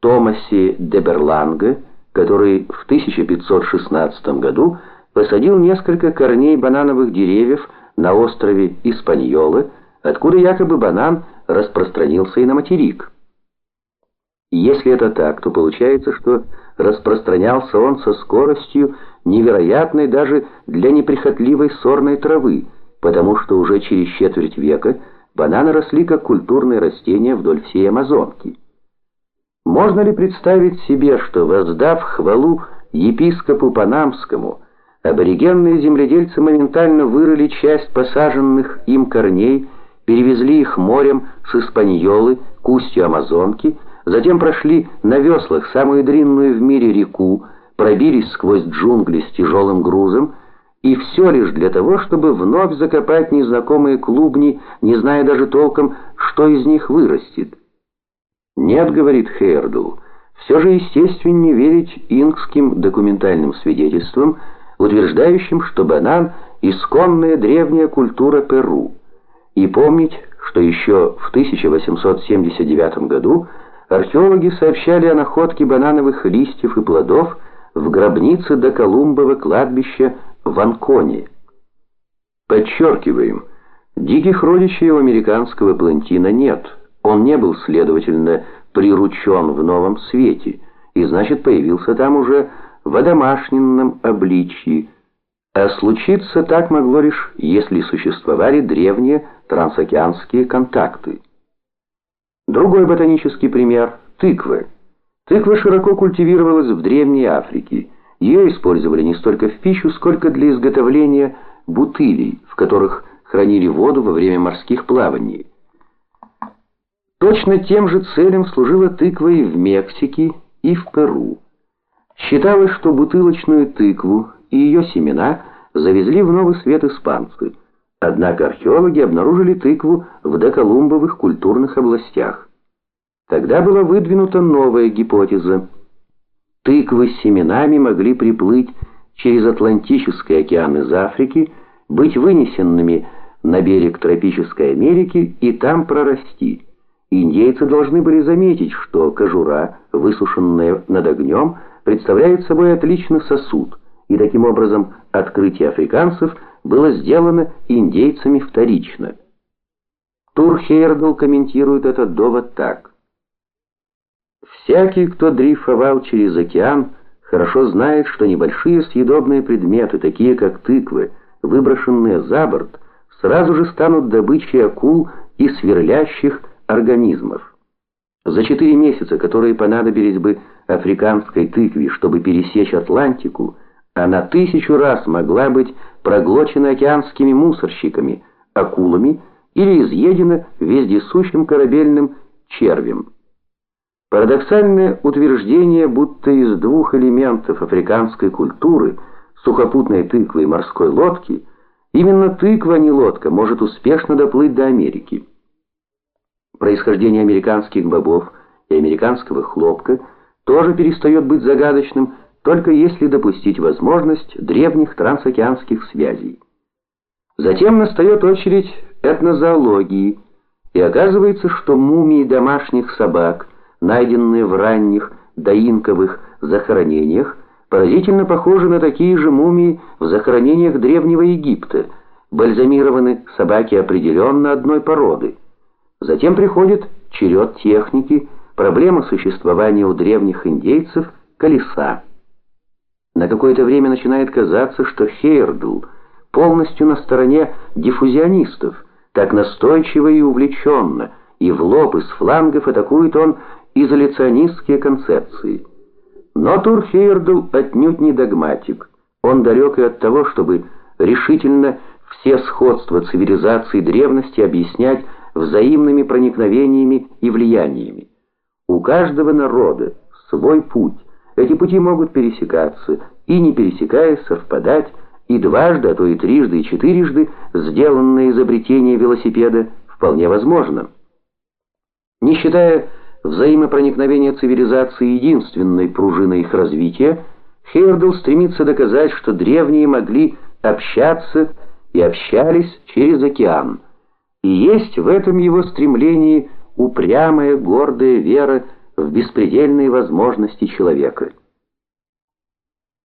Томасе де Берланге, который в 1516 году посадил несколько корней банановых деревьев на острове Испаньолы, откуда якобы банан распространился и на материк. Если это так, то получается, что распространялся он со скоростью, невероятной даже для неприхотливой сорной травы, потому что уже через четверть века бананы росли как культурные растения вдоль всей Амазонки. Можно ли представить себе, что, воздав хвалу епископу Панамскому, аборигенные земледельцы моментально вырыли часть посаженных им корней, перевезли их морем с Испаньолы к устью Амазонки, затем прошли на веслах самую длинную в мире реку, пробились сквозь джунгли с тяжелым грузом, и все лишь для того, чтобы вновь закопать незнакомые клубни, не зная даже толком, что из них вырастет. «Нет», — говорит Хейрдл, — «все же естественнее верить инкским документальным свидетельствам, утверждающим, что банан — исконная древняя культура Перу, и помнить, что еще в 1879 году археологи сообщали о находке банановых листьев и плодов в гробнице до Колумбова кладбища в Анконе. Подчеркиваем, диких родичей у американского плантина нет — он не был, следовательно, приручен в новом свете, и значит появился там уже в одомашненном обличии. А случиться так могло лишь, если существовали древние трансокеанские контакты. Другой ботанический пример – тыквы. Тыква широко культивировалась в Древней Африке. Ее использовали не столько в пищу, сколько для изготовления бутылей, в которых хранили воду во время морских плаваний. Точно тем же целям служила тыква и в Мексике, и в Перу. Считалось, что бутылочную тыкву и ее семена завезли в Новый Свет испанцы. Однако археологи обнаружили тыкву в доколумбовых культурных областях. Тогда была выдвинута новая гипотеза. Тыквы с семенами могли приплыть через Атлантический океан из Африки, быть вынесенными на берег тропической Америки и там прорасти. Индейцы должны были заметить, что кожура, высушенная над огнем, представляет собой отличный сосуд, и таким образом открытие африканцев было сделано индейцами вторично. Тур Хейрдл комментирует этот довод так. «Всякий, кто дрейфовал через океан, хорошо знает, что небольшие съедобные предметы, такие как тыквы, выброшенные за борт, сразу же станут добычей акул и сверлящих организмов. За четыре месяца, которые понадобились бы африканской тыкве, чтобы пересечь Атлантику, она тысячу раз могла быть проглочена океанскими мусорщиками, акулами или изъедена вездесущим корабельным червем. Парадоксальное утверждение, будто из двух элементов африканской культуры, сухопутной тыквы и морской лодки, именно тыква, а не лодка, может успешно доплыть до Америки. Происхождение американских бобов и американского хлопка тоже перестает быть загадочным, только если допустить возможность древних трансокеанских связей. Затем настает очередь этнозоологии, и оказывается, что мумии домашних собак, найденные в ранних доинковых захоронениях, поразительно похожи на такие же мумии в захоронениях Древнего Египта, бальзамированы собаки определенно одной породы – Затем приходит черед техники, проблема существования у древних индейцев колеса. На какое-то время начинает казаться, что Хейрдл полностью на стороне диффузионистов, так настойчиво и увлеченно, и в лоб из флангов атакует он изоляционистские концепции. Но Тур Хейрдл отнюдь не догматик. Он далек и от того, чтобы решительно все сходства цивилизации древности объяснять взаимными проникновениями и влияниями. У каждого народа свой путь. Эти пути могут пересекаться и, не пересекаясь, совпадать, и дважды, а то и трижды и четырежды сделанное изобретение велосипеда вполне возможно. Не считая взаимопроникновения цивилизации единственной пружиной их развития, Хейрдл стремится доказать, что древние могли общаться и общались через океан – и есть в этом его стремлении упрямая, гордая вера в беспредельные возможности человека.